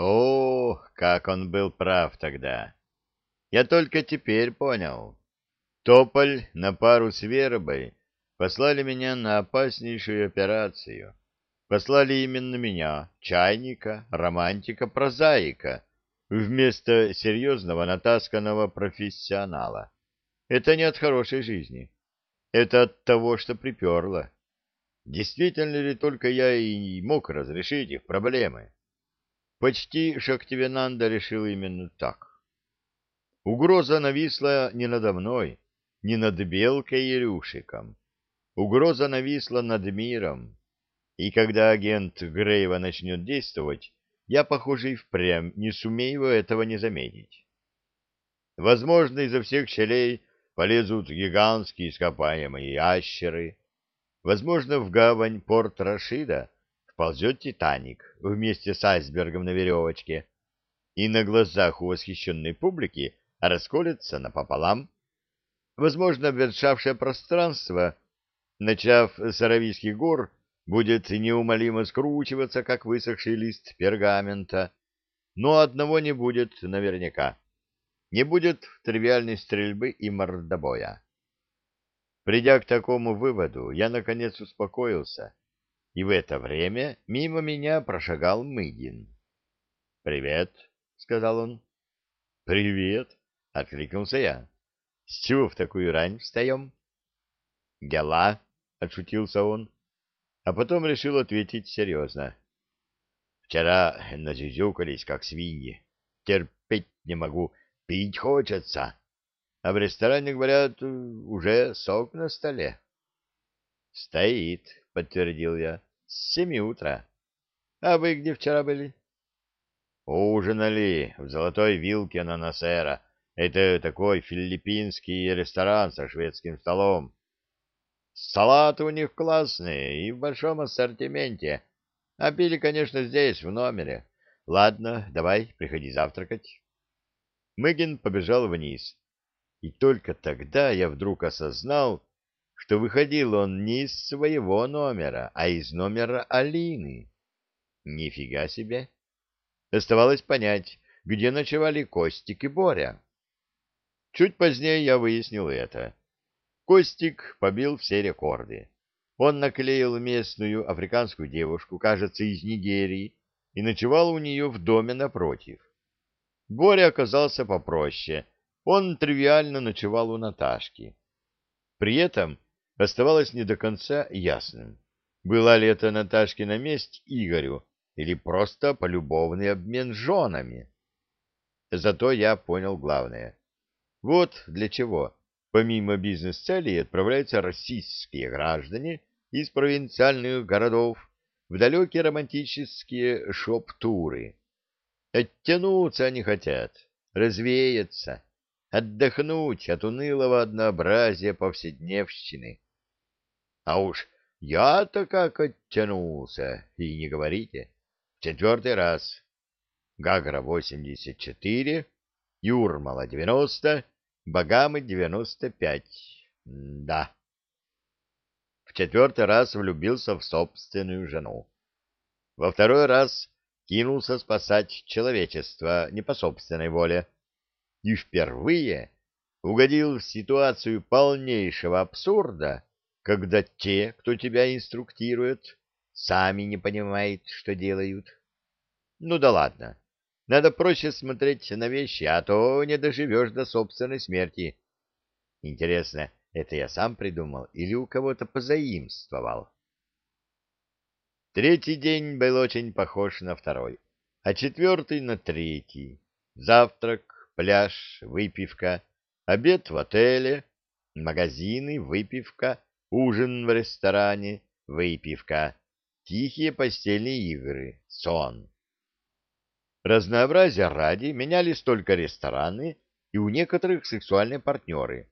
О, как он был прав тогда! Я только теперь понял. Тополь на пару с Вербой послали меня на опаснейшую операцию. Послали именно меня, чайника, романтика, прозаика, вместо серьезного натасканного профессионала. Это не от хорошей жизни. Это от того, что приперло. Действительно ли только я и мог разрешить их проблемы? Почти Шактивенанда решил именно так. Угроза нависла не надо мной, не над Белкой и Рюшиком. Угроза нависла над миром. И когда агент Грейва начнет действовать, я, похоже, и впрямь не сумею этого не заметить. Возможно, изо всех щелей полезут гигантские ископаемые ящеры. Возможно, в гавань порт Рашида вползет Титаник вместе с айсбергом на веревочке, и на глазах у восхищенной публики расколется напополам. Возможно, обветшавшее пространство, начав с Аравийских гор, будет неумолимо скручиваться, как высохший лист пергамента, но одного не будет наверняка. Не будет тривиальной стрельбы и мордобоя. Придя к такому выводу, я, наконец, успокоился, и в это время мимо меня прошагал Мыгин. — Привет, — сказал он. — Привет, — откликнулся я. — С чего в такую рань встаем? — Дела, — отшутился он а потом решил ответить серьезно. Вчера назюзюкались, как свиньи. Терпеть не могу, пить хочется. А в ресторане, говорят, уже сок на столе. — Стоит, — подтвердил я, — с семи утра. — А вы где вчера были? — Ужинали в «Золотой вилке» на Насера. Это такой филиппинский ресторан со шведским столом. Салаты у них классные и в большом ассортименте. А пили, конечно, здесь, в номере. Ладно, давай, приходи завтракать. Мэгин побежал вниз. И только тогда я вдруг осознал, что выходил он не из своего номера, а из номера Алины. Нифига себе! Оставалось понять, где ночевали Костик и Боря. Чуть позднее я выяснил это. Костик побил все рекорды. Он наклеил местную африканскую девушку, кажется, из Нигерии, и ночевал у нее в доме напротив. Боря оказался попроще. Он тривиально ночевал у Наташки. При этом оставалось не до конца ясным, была ли это Наташкина месть Игорю или просто полюбовный обмен женами. Зато я понял главное. Вот для чего Помимо бизнес-целей отправляются российские граждане из провинциальных городов в далекие романтические шоп-туры. Оттянуться они хотят, развеяться, отдохнуть от унылого однообразия повседневщины. А уж я-то как оттянулся, и не говорите. В четвертый раз. Гагра 84, Юрмала 90, Багамы 95. Да. В четвертый раз влюбился в собственную жену. Во второй раз кинулся спасать человечество не по собственной воле. И впервые угодил в ситуацию полнейшего абсурда, когда те, кто тебя инструктирует, сами не понимают, что делают. Ну да ладно. Надо проще смотреть на вещи, а то не доживешь до собственной смерти. Интересно, это я сам придумал или у кого-то позаимствовал? Третий день был очень похож на второй, а четвертый на третий. Завтрак, пляж, выпивка, обед в отеле, магазины, выпивка, ужин в ресторане, выпивка, тихие постельные игры, сон. Разнообразия ради менялись только рестораны и у некоторых сексуальные партнеры.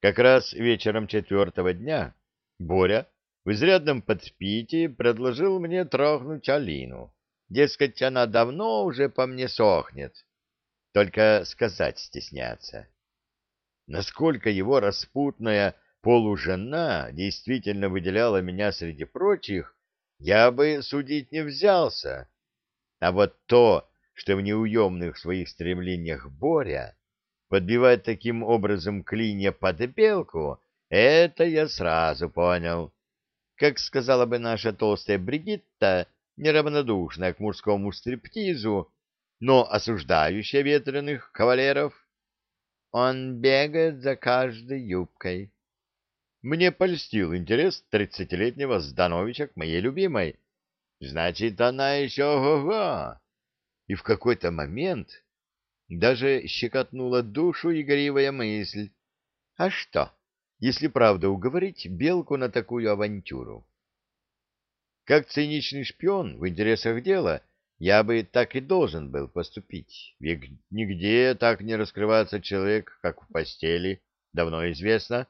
Как раз вечером четвертого дня Боря в изрядном подспитии предложил мне трахнуть Алину. Дескать, она давно уже по мне сохнет. Только сказать стесняться. Насколько его распутная полужена действительно выделяла меня среди прочих, я бы судить не взялся. А вот то, что в неуемных своих стремлениях Боря подбивать таким образом клинья под белку, это я сразу понял. Как сказала бы наша толстая Бригитта, неравнодушная к мужскому стриптизу, но осуждающая ветреных кавалеров, он бегает за каждой юбкой. Мне польстил интерес тридцатилетнего Здановича к моей любимой. Значит, она еще ого-го. И в какой-то момент даже щекотнула душу игривая мысль. А что, если правда уговорить Белку на такую авантюру? Как циничный шпион в интересах дела я бы так и должен был поступить, ведь нигде так не раскрывается человек, как в постели, давно известно.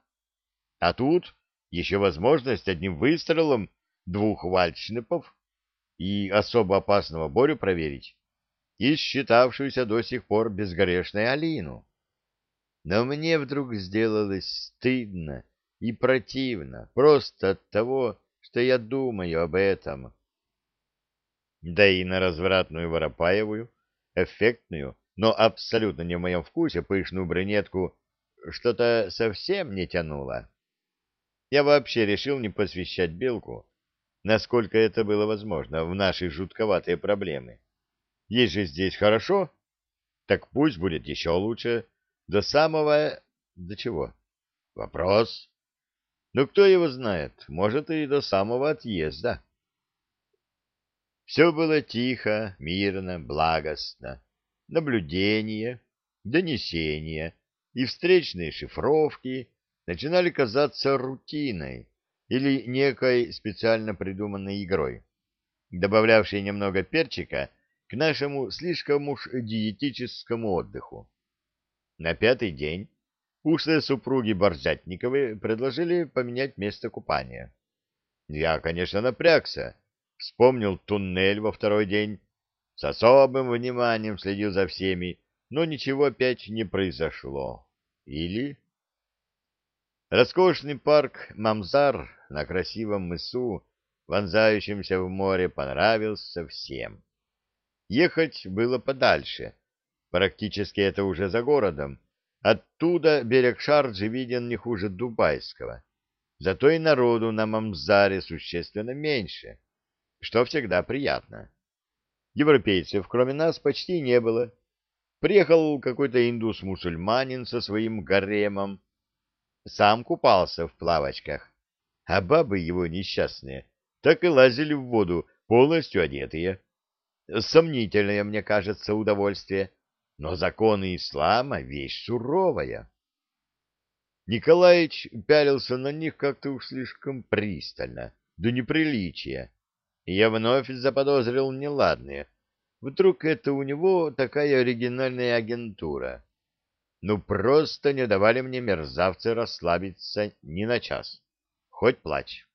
А тут еще возможность одним выстрелом двух вальчнепов и особо опасного Борю проверить, и считавшуюся до сих пор безгрешной Алину. Но мне вдруг сделалось стыдно и противно просто от того, что я думаю об этом. Да и на развратную Воропаевую, эффектную, но абсолютно не в моем вкусе пышную брюнетку что-то совсем не тянуло. Я вообще решил не посвящать Белку, насколько это было возможно, в наши жутковатые проблемы. Есть же здесь хорошо, так пусть будет еще лучше, до самого... до чего? Вопрос. Ну, кто его знает, может, и до самого отъезда. Все было тихо, мирно, благостно. Наблюдение, донесения и встречные шифровки начинали казаться рутиной или некой специально придуманной игрой, добавлявшей немного перчика к нашему слишком уж диетическому отдыху. На пятый день ушлые супруги Борзятниковы предложили поменять место купания. Я, конечно, напрягся, Вспомнил туннель во второй день, с особым вниманием следил за всеми, но ничего опять не произошло. Или... Роскошный парк Мамзар на красивом мысу, вонзающемся в море, понравился всем. Ехать было подальше. Практически это уже за городом. Оттуда берег Шарджи виден не хуже Дубайского. Зато и народу на Мамзаре существенно меньше что всегда приятно. Европейцев, кроме нас, почти не было. Приехал какой-то индус-мусульманин со своим гаремом. Сам купался в плавочках, а бабы его несчастные так и лазили в воду, полностью одетые. Сомнительное, мне кажется, удовольствие, но законы ислама — вещь суровая. Николаич пялился на них как-то уж слишком пристально, до неприличия я вновь заподозрил неладное. Вдруг это у него такая оригинальная агентура? Ну, просто не давали мне мерзавцы расслабиться ни на час. Хоть плачь.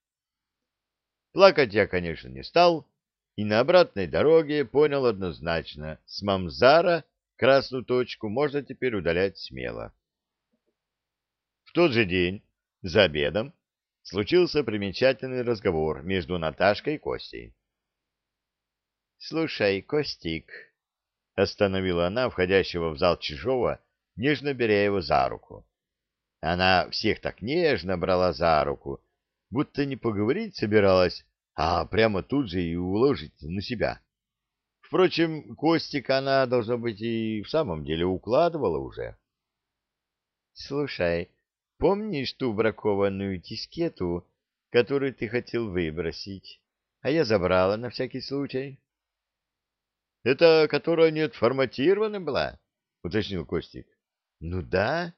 Плакать я, конечно, не стал, и на обратной дороге понял однозначно, с Мамзара красную точку можно теперь удалять смело. В тот же день, за обедом, случился примечательный разговор между Наташкой и Костей. — Слушай, Костик, — остановила она входящего в зал чужого, нежно беря его за руку. Она всех так нежно брала за руку, будто не поговорить собиралась, а прямо тут же и уложить на себя. Впрочем, Костика она, должно быть, и в самом деле укладывала уже. — Слушай, Помнишь ту бракованную дискету, которую ты хотел выбросить, а я забрала на всякий случай? — Это которая не отформатирована была? — уточнил Костик. — Ну да.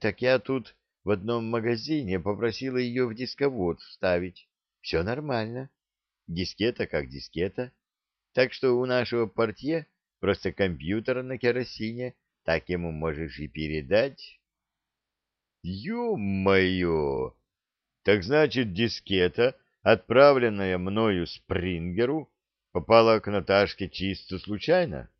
Так я тут в одном магазине попросила ее в дисковод вставить. Все нормально. Дискета как дискета. Так что у нашего портье просто компьютер на керосине, так ему можешь и передать. Ё-моё! Так значит, дискета, отправленная мною Спрингеру, попала к Наташке чисто случайно?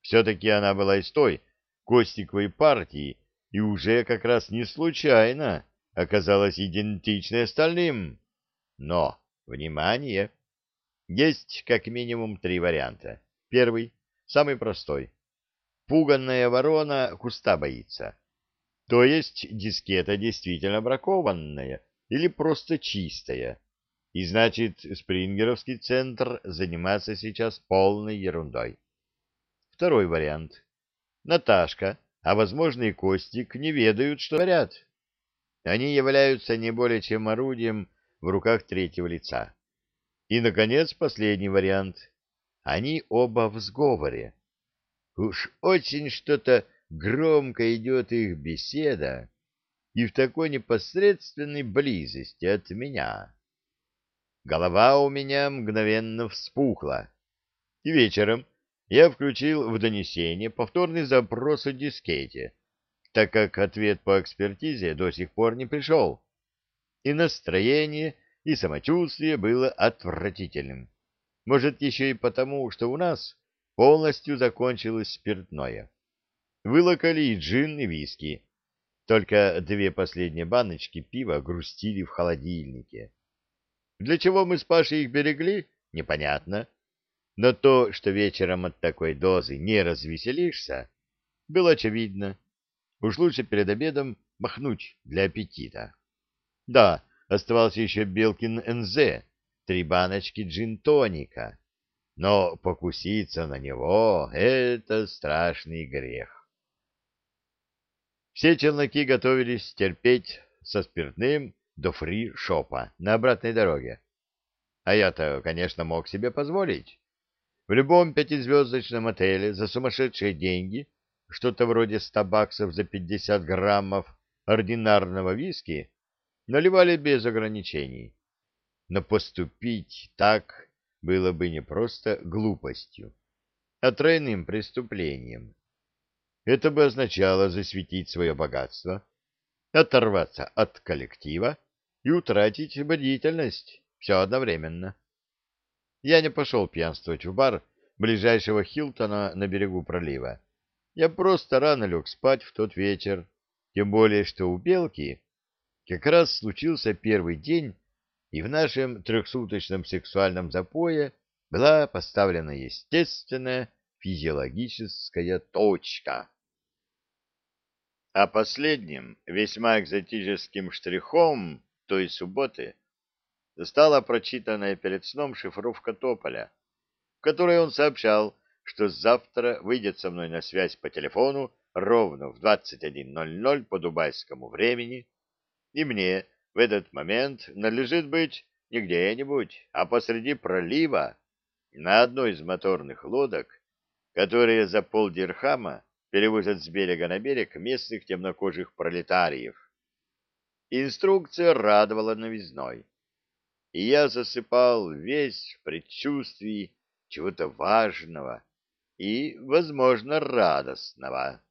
Все-таки она была из той Костиковой партии, и уже как раз не случайно оказалась идентичной остальным. Но, внимание! Есть как минимум три варианта. Первый. самый простой. Пуганная ворона куста боится. То есть дискета действительно бракованная или просто чистая. И значит, Спрингеровский центр занимается сейчас полной ерундой. Второй вариант. Наташка, а возможно и Костик, не ведают, что говорят. Они являются не более чем орудием в руках третьего лица. И, наконец, последний вариант. Они оба в сговоре. Уж очень что-то громко идет их беседа, и в такой непосредственной близости от меня. Голова у меня мгновенно вспухла, и вечером я включил в донесение повторный запрос о дискете, так как ответ по экспертизе до сих пор не пришел, и настроение и самочувствие было отвратительным. Может, еще и потому, что у нас полностью закончилось спиртное. Вылокали и джин, и виски. Только две последние баночки пива грустили в холодильнике. Для чего мы с Пашей их берегли, непонятно. Но то, что вечером от такой дозы не развеселишься, было очевидно. Уж лучше перед обедом махнуть для аппетита. Да, оставался еще Белкин НЗ, три баночки джин-тоника. Но покуситься на него — это страшный грех. Все челноки готовились терпеть со спиртным до фри-шопа на обратной дороге. А я-то, конечно, мог себе позволить. В любом пятизвездочном отеле за сумасшедшие деньги, что-то вроде ста баксов за пятьдесят граммов ординарного виски, наливали без ограничений. Но поступить так было бы не просто глупостью, а тройным преступлением. Это бы означало засветить свое богатство, оторваться от коллектива и утратить бдительность, все одновременно. Я не пошел пьянствовать в бар ближайшего Хилтона на берегу пролива. Я просто рано лег спать в тот вечер, тем более, что у Белки как раз случился первый день, и в нашем трехсуточном сексуальном запое была поставлена естественная физиологическая точка. А последним, весьма экзотическим штрихом той субботы стала прочитанная перед сном шифровка Тополя, в которой он сообщал, что завтра выйдет со мной на связь по телефону ровно в 21.00 по дубайскому времени, и мне в этот момент надлежит быть не где-нибудь, а посреди пролива на одной из моторных лодок, которые за полдирхама перевозят с берега на берег местных темнокожих пролетариев. Инструкция радовала новизной, и я засыпал весь в предчувствии чего-то важного и, возможно, радостного.